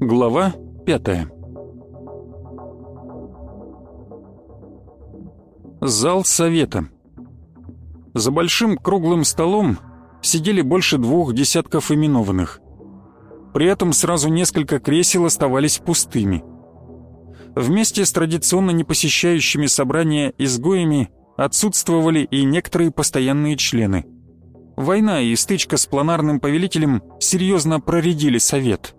Глава пятая Зал совета За большим круглым столом сидели больше двух десятков именованных. При этом сразу несколько кресел оставались пустыми. Вместе с традиционно не посещающими собрания изгоями отсутствовали и некоторые постоянные члены. Война и стычка с планарным повелителем серьезно проредили совет.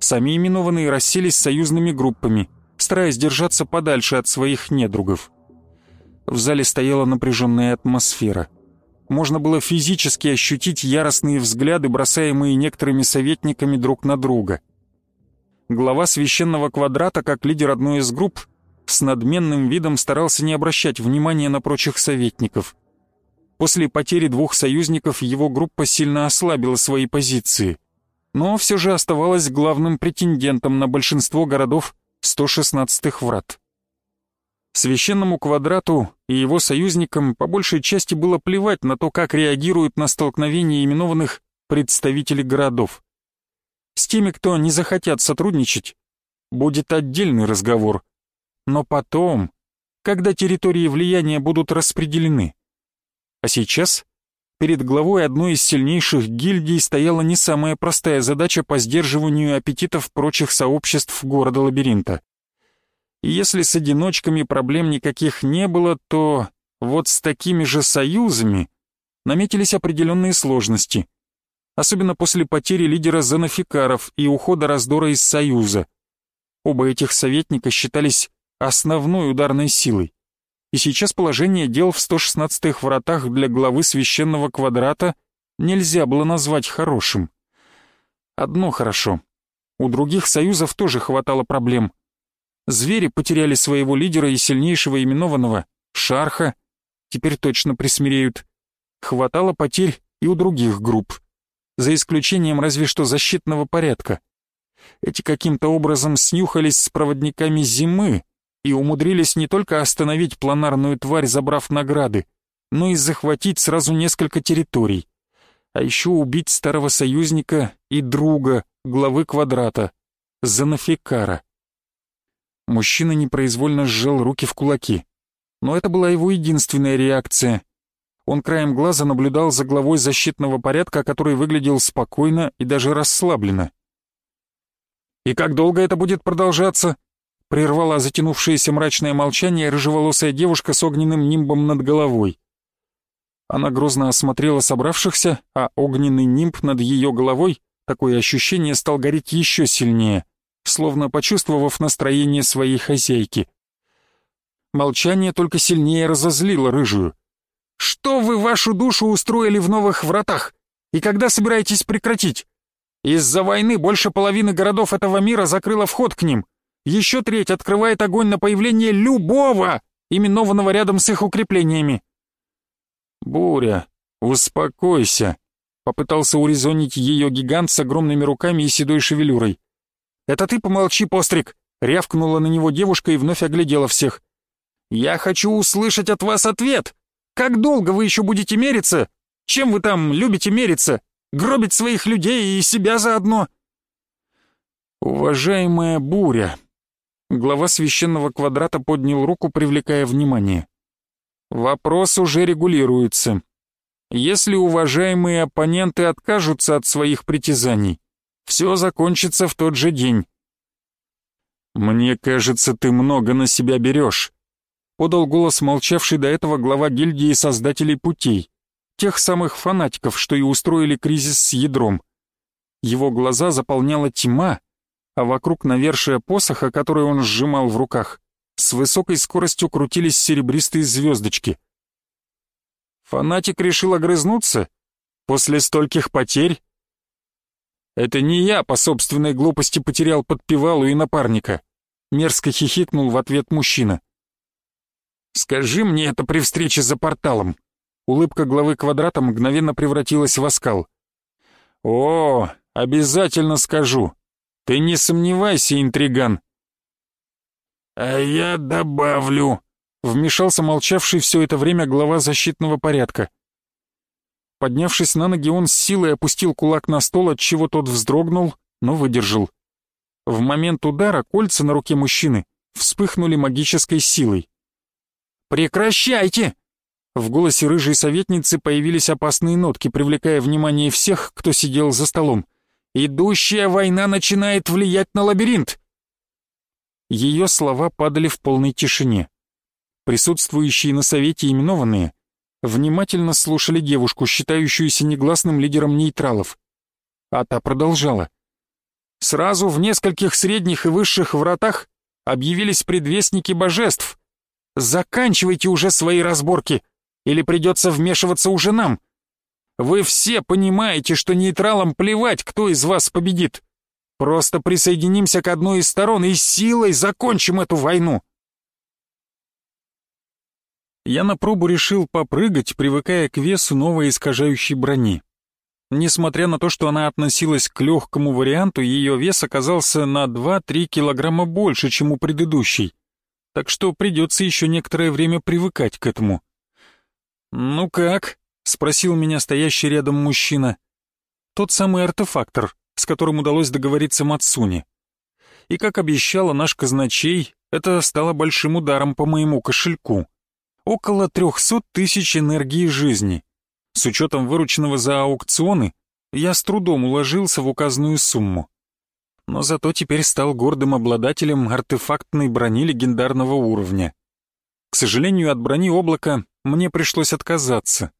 Сами именованные расселись союзными группами, стараясь держаться подальше от своих недругов. В зале стояла напряженная атмосфера. Можно было физически ощутить яростные взгляды, бросаемые некоторыми советниками друг на друга. Глава священного квадрата, как лидер одной из групп, с надменным видом старался не обращать внимания на прочих советников. После потери двух союзников его группа сильно ослабила свои позиции, но все же оставалась главным претендентом на большинство городов 116-х врат. Священному квадрату и его союзникам по большей части было плевать на то, как реагируют на столкновение именованных представители городов. С теми, кто не захотят сотрудничать, будет отдельный разговор. Но потом, когда территории влияния будут распределены. А сейчас перед главой одной из сильнейших гильдий стояла не самая простая задача по сдерживанию аппетитов прочих сообществ города-лабиринта. Если с одиночками проблем никаких не было, то вот с такими же союзами наметились определенные сложности. Особенно после потери лидера Занафикаров и ухода раздора из Союза. Оба этих советника считались основной ударной силой. И сейчас положение дел в 116-х вратах для главы священного квадрата нельзя было назвать хорошим. Одно хорошо. У других союзов тоже хватало проблем — Звери потеряли своего лидера и сильнейшего именованного, Шарха, теперь точно присмиреют. Хватало потерь и у других групп, за исключением разве что защитного порядка. Эти каким-то образом снюхались с проводниками зимы и умудрились не только остановить планарную тварь, забрав награды, но и захватить сразу несколько территорий. А еще убить старого союзника и друга, главы квадрата, Занафикара. Мужчина непроизвольно сжал руки в кулаки. Но это была его единственная реакция. Он краем глаза наблюдал за главой защитного порядка, который выглядел спокойно и даже расслабленно. «И как долго это будет продолжаться?» прервала затянувшееся мрачное молчание рыжеволосая девушка с огненным нимбом над головой. Она грозно осмотрела собравшихся, а огненный нимб над ее головой, такое ощущение, стал гореть еще сильнее словно почувствовав настроение своей хозяйки. Молчание только сильнее разозлило рыжую. «Что вы вашу душу устроили в новых вратах? И когда собираетесь прекратить? Из-за войны больше половины городов этого мира закрыло вход к ним. Еще треть открывает огонь на появление любого, именованного рядом с их укреплениями». «Буря, успокойся», — попытался урезонить ее гигант с огромными руками и седой шевелюрой. «Это ты помолчи, постриг!» — рявкнула на него девушка и вновь оглядела всех. «Я хочу услышать от вас ответ! Как долго вы еще будете мериться? Чем вы там любите мериться? Гробить своих людей и себя заодно?» «Уважаемая буря!» Глава священного квадрата поднял руку, привлекая внимание. «Вопрос уже регулируется. Если уважаемые оппоненты откажутся от своих притязаний, все закончится в тот же день. «Мне кажется, ты много на себя берешь», — подал голос молчавший до этого глава гильдии создателей путей, тех самых фанатиков, что и устроили кризис с ядром. Его глаза заполняла тьма, а вокруг навершия посоха, который он сжимал в руках, с высокой скоростью крутились серебристые звездочки. Фанатик решил огрызнуться? После стольких потерь? Это не я по собственной глупости потерял подпевалу и напарника. Мерзко хихикнул в ответ мужчина. «Скажи мне это при встрече за порталом». Улыбка главы квадрата мгновенно превратилась в оскал. «О, обязательно скажу. Ты не сомневайся, интриган». «А я добавлю», — вмешался молчавший все это время глава защитного порядка. Поднявшись на ноги, он с силой опустил кулак на стол, от чего тот вздрогнул, но выдержал. В момент удара кольца на руке мужчины вспыхнули магической силой. «Прекращайте!» В голосе рыжей советницы появились опасные нотки, привлекая внимание всех, кто сидел за столом. «Идущая война начинает влиять на лабиринт!» Ее слова падали в полной тишине. Присутствующие на совете именованные внимательно слушали девушку, считающуюся негласным лидером нейтралов. А та продолжала. Сразу в нескольких средних и высших вратах объявились предвестники божеств. Заканчивайте уже свои разборки, или придется вмешиваться уже нам. Вы все понимаете, что нейтралам плевать, кто из вас победит. Просто присоединимся к одной из сторон и силой закончим эту войну. Я на пробу решил попрыгать, привыкая к весу новой искажающей брони. Несмотря на то, что она относилась к легкому варианту, ее вес оказался на 2-3 килограмма больше, чем у предыдущей. Так что придется еще некоторое время привыкать к этому. «Ну как?» — спросил меня стоящий рядом мужчина. Тот самый артефактор, с которым удалось договориться Мацуне. И, как обещала наш казначей, это стало большим ударом по моему кошельку около 300 тысяч энергии жизни. С учетом вырученного за аукционы, я с трудом уложился в указанную сумму. Но зато теперь стал гордым обладателем артефактной брони легендарного уровня. К сожалению, от брони облака мне пришлось отказаться.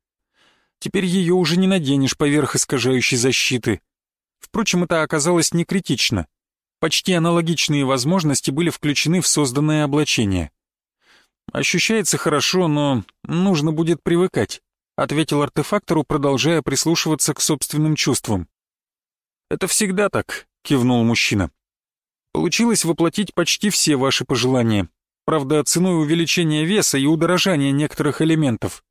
Теперь ее уже не наденешь поверх искажающей защиты. Впрочем, это оказалось не критично. Почти аналогичные возможности были включены в созданное облачение. «Ощущается хорошо, но нужно будет привыкать», — ответил артефактору, продолжая прислушиваться к собственным чувствам. «Это всегда так», — кивнул мужчина. «Получилось воплотить почти все ваши пожелания, правда, ценой увеличения веса и удорожания некоторых элементов».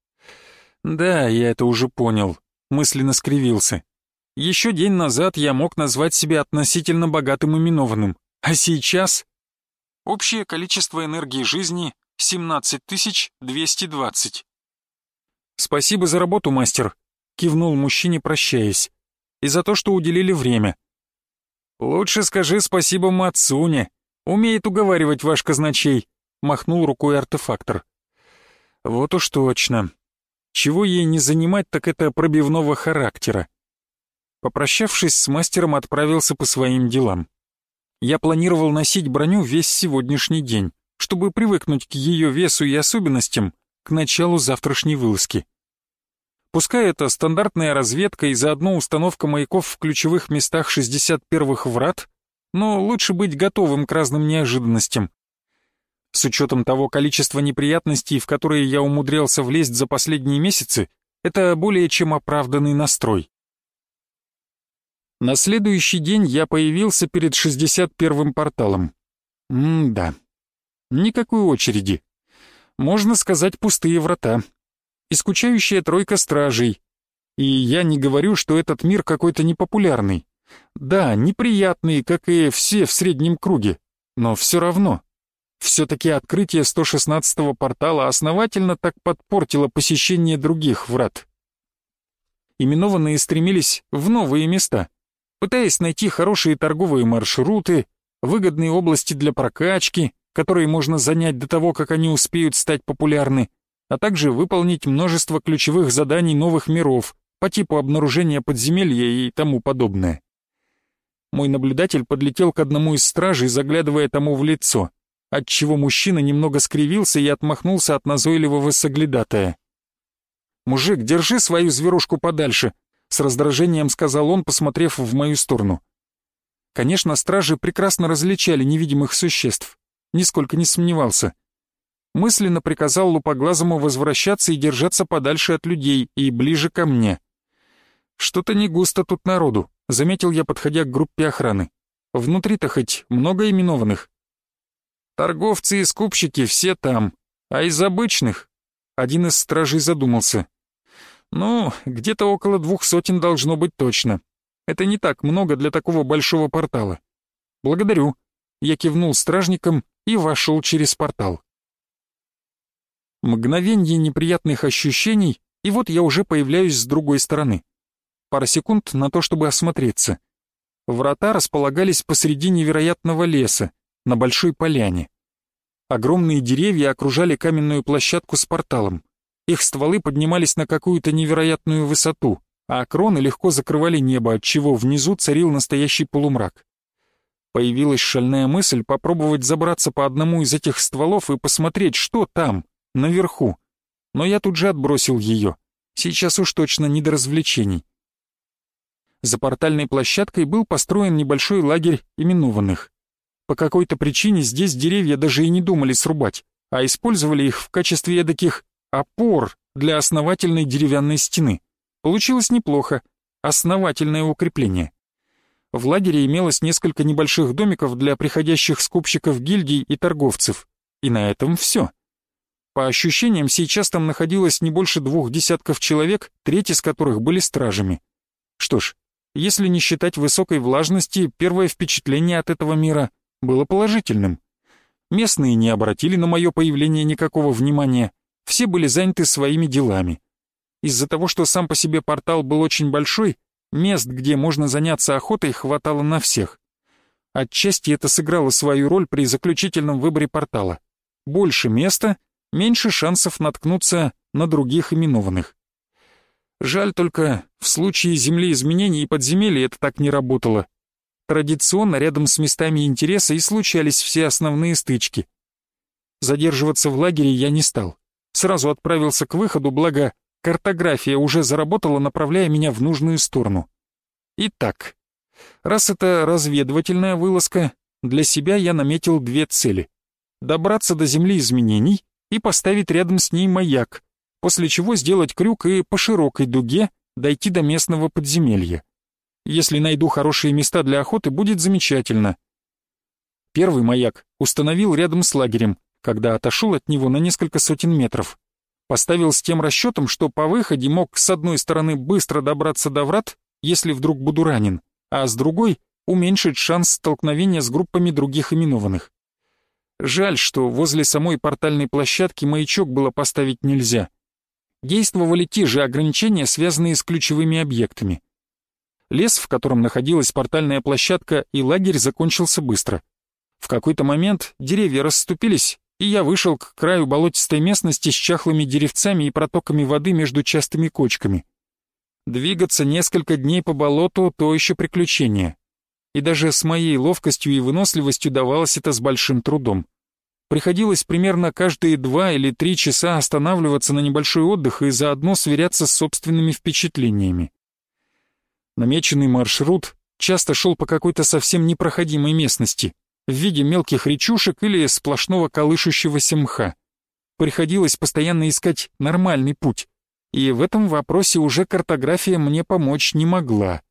«Да, я это уже понял», — мысленно скривился. «Еще день назад я мог назвать себя относительно богатым именованным, а сейчас...» Общее количество энергии жизни 17220. «Спасибо за работу, мастер», — кивнул мужчине, прощаясь, «и за то, что уделили время». «Лучше скажи спасибо Мацуне, умеет уговаривать ваш казначей», — махнул рукой артефактор. «Вот уж точно. Чего ей не занимать, так это пробивного характера». Попрощавшись с мастером, отправился по своим делам. Я планировал носить броню весь сегодняшний день чтобы привыкнуть к ее весу и особенностям к началу завтрашней вылазки. Пускай это стандартная разведка и заодно установка маяков в ключевых местах 61-х врат, но лучше быть готовым к разным неожиданностям. С учетом того количества неприятностей, в которые я умудрялся влезть за последние месяцы, это более чем оправданный настрой. На следующий день я появился перед 61-м порталом. М-да. Никакой очереди. Можно сказать, пустые врата. И скучающая тройка стражей. И я не говорю, что этот мир какой-то непопулярный. Да, неприятный, как и все в среднем круге. Но все равно. Все-таки открытие 116-го портала основательно так подпортило посещение других врат. Именованные стремились в новые места, пытаясь найти хорошие торговые маршруты, выгодные области для прокачки, которые можно занять до того, как они успеют стать популярны, а также выполнить множество ключевых заданий новых миров по типу обнаружения подземелья и тому подобное. Мой наблюдатель подлетел к одному из стражей, заглядывая тому в лицо, отчего мужчина немного скривился и отмахнулся от назойливого соглядатая. «Мужик, держи свою зверушку подальше», — с раздражением сказал он, посмотрев в мою сторону. Конечно, стражи прекрасно различали невидимых существ, нисколько не сомневался. Мысленно приказал лупоглазому возвращаться и держаться подальше от людей и ближе ко мне. «Что-то не густо тут народу», — заметил я, подходя к группе охраны. «Внутри-то хоть много именованных». «Торговцы и скупщики все там», — А из обычных? Один из стражей задумался. Ну, где-то около двух сотен должно быть точно. Это не так много для такого большого портала. Благодарю. Я кивнул стражникам и вошел через портал. Мгновенье неприятных ощущений, и вот я уже появляюсь с другой стороны. Пара секунд на то, чтобы осмотреться. Врата располагались посреди невероятного леса, на большой поляне. Огромные деревья окружали каменную площадку с порталом. Их стволы поднимались на какую-то невероятную высоту, а кроны легко закрывали небо, отчего внизу царил настоящий полумрак. Появилась шальная мысль попробовать забраться по одному из этих стволов и посмотреть, что там, наверху. Но я тут же отбросил ее. Сейчас уж точно не до развлечений. За портальной площадкой был построен небольшой лагерь именованных. По какой-то причине здесь деревья даже и не думали срубать, а использовали их в качестве эдаких опор для основательной деревянной стены. Получилось неплохо, основательное укрепление. В лагере имелось несколько небольших домиков для приходящих скупщиков гильдий и торговцев. И на этом все. По ощущениям, сейчас там находилось не больше двух десятков человек, треть из которых были стражами. Что ж, если не считать высокой влажности, первое впечатление от этого мира было положительным. Местные не обратили на мое появление никакого внимания, все были заняты своими делами. Из-за того, что сам по себе портал был очень большой, мест, где можно заняться охотой, хватало на всех. Отчасти это сыграло свою роль при заключительном выборе портала. Больше места, меньше шансов наткнуться на других именованных. Жаль только, в случае земли изменений и подземелья это так не работало. Традиционно рядом с местами интереса и случались все основные стычки. Задерживаться в лагере я не стал. Сразу отправился к выходу, благо картография уже заработала, направляя меня в нужную сторону. Итак, раз это разведывательная вылазка, для себя я наметил две цели. Добраться до земли изменений и поставить рядом с ней маяк, после чего сделать крюк и по широкой дуге дойти до местного подземелья. Если найду хорошие места для охоты, будет замечательно. Первый маяк установил рядом с лагерем, когда отошел от него на несколько сотен метров. Поставил с тем расчетом, что по выходе мог с одной стороны быстро добраться до врат, если вдруг буду ранен, а с другой — уменьшить шанс столкновения с группами других именованных. Жаль, что возле самой портальной площадки маячок было поставить нельзя. Действовали те же ограничения, связанные с ключевыми объектами. Лес, в котором находилась портальная площадка, и лагерь закончился быстро. В какой-то момент деревья расступились, и я вышел к краю болотистой местности с чахлыми деревцами и протоками воды между частыми кочками. Двигаться несколько дней по болоту — то еще приключение. И даже с моей ловкостью и выносливостью давалось это с большим трудом. Приходилось примерно каждые два или три часа останавливаться на небольшой отдых и заодно сверяться с собственными впечатлениями. Намеченный маршрут часто шел по какой-то совсем непроходимой местности, в виде мелких речушек или сплошного колышущегося мха. Приходилось постоянно искать нормальный путь, и в этом вопросе уже картография мне помочь не могла.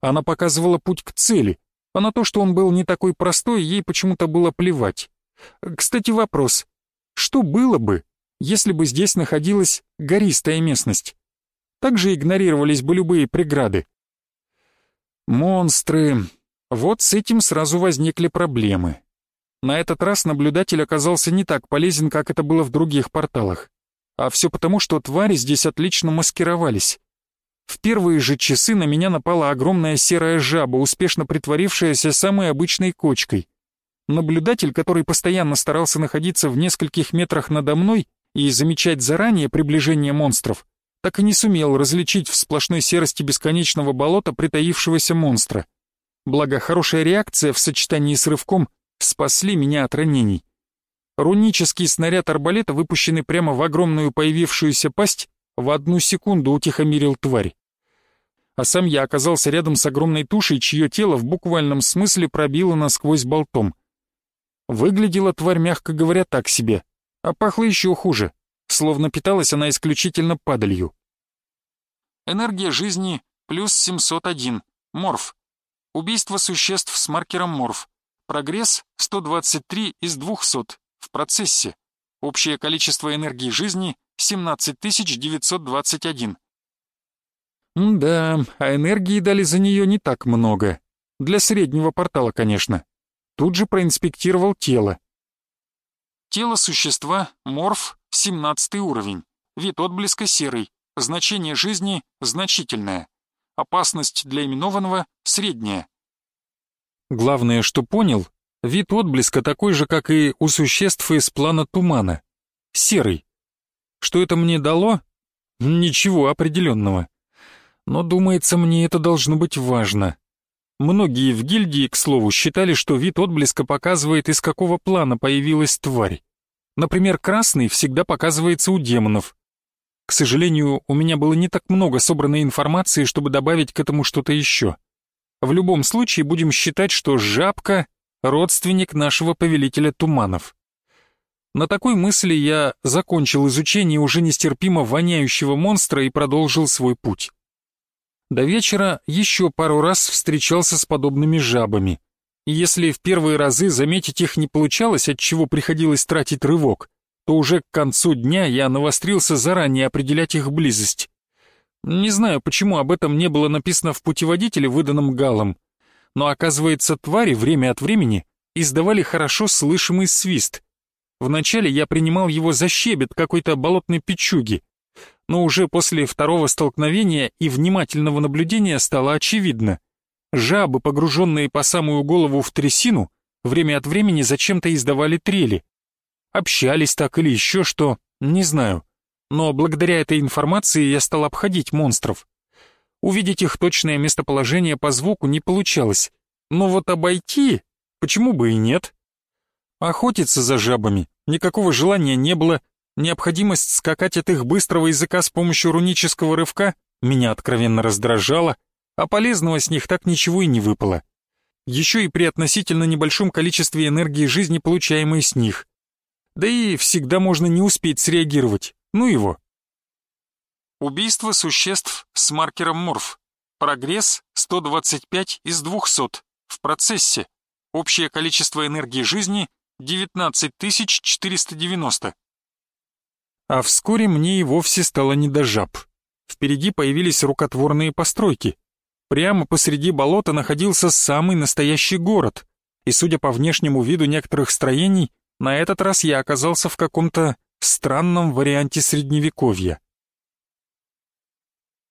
Она показывала путь к цели, а на то, что он был не такой простой, ей почему-то было плевать. Кстати, вопрос. Что было бы, если бы здесь находилась гористая местность? Также игнорировались бы любые преграды. Монстры. Вот с этим сразу возникли проблемы. На этот раз наблюдатель оказался не так полезен, как это было в других порталах. А все потому, что твари здесь отлично маскировались. В первые же часы на меня напала огромная серая жаба, успешно притворившаяся самой обычной кочкой. Наблюдатель, который постоянно старался находиться в нескольких метрах надо мной и замечать заранее приближение монстров, так и не сумел различить в сплошной серости бесконечного болота притаившегося монстра. Благо, хорошая реакция в сочетании с рывком спасли меня от ранений. Рунический снаряд арбалета, выпущенный прямо в огромную появившуюся пасть, в одну секунду утихомирил тварь. А сам я оказался рядом с огромной тушей, чье тело в буквальном смысле пробило насквозь болтом. Выглядела тварь, мягко говоря, так себе, а пахло еще хуже словно питалась она исключительно падалью. Энергия жизни плюс 701, морф. Убийство существ с маркером морф. Прогресс 123 из 200, в процессе. Общее количество энергии жизни — 17921. Да, а энергии дали за нее не так много. Для среднего портала, конечно. Тут же проинспектировал тело. Тело существа — морф, 17 уровень. Вид отблеска серый. Значение жизни значительное. Опасность для именованного средняя. Главное, что понял, вид отблеска такой же, как и у существ из плана тумана. Серый. Что это мне дало? Ничего определенного. Но, думается, мне это должно быть важно. Многие в гильдии, к слову, считали, что вид отблеска показывает, из какого плана появилась тварь. Например, красный всегда показывается у демонов. К сожалению, у меня было не так много собранной информации, чтобы добавить к этому что-то еще. В любом случае будем считать, что жабка — родственник нашего повелителя туманов. На такой мысли я закончил изучение уже нестерпимо воняющего монстра и продолжил свой путь. До вечера еще пару раз встречался с подобными жабами. И если в первые разы заметить их не получалось, от чего приходилось тратить рывок, то уже к концу дня я навострился заранее определять их близость. Не знаю, почему об этом не было написано в путеводителе, выданном Галом, но оказывается, твари время от времени издавали хорошо слышимый свист — Вначале я принимал его за щебет какой-то болотной печуги, но уже после второго столкновения и внимательного наблюдения стало очевидно. Жабы, погруженные по самую голову в трясину, время от времени зачем-то издавали трели. Общались так или еще что, не знаю. Но благодаря этой информации я стал обходить монстров. Увидеть их точное местоположение по звуку не получалось. Но вот обойти, почему бы и нет? Охотиться за жабами никакого желания не было, необходимость скакать от их быстрого языка с помощью рунического рывка меня откровенно раздражала, а полезного с них так ничего и не выпало. Еще и при относительно небольшом количестве энергии жизни, получаемой с них. Да и всегда можно не успеть среагировать, ну его. Убийство существ с маркером морф. Прогресс 125 из 200. В процессе. Общее количество энергии жизни 19490. А вскоре мне и вовсе стало не до жаб. Впереди появились рукотворные постройки. Прямо посреди болота находился самый настоящий город, и, судя по внешнему виду некоторых строений, на этот раз я оказался в каком-то странном варианте средневековья.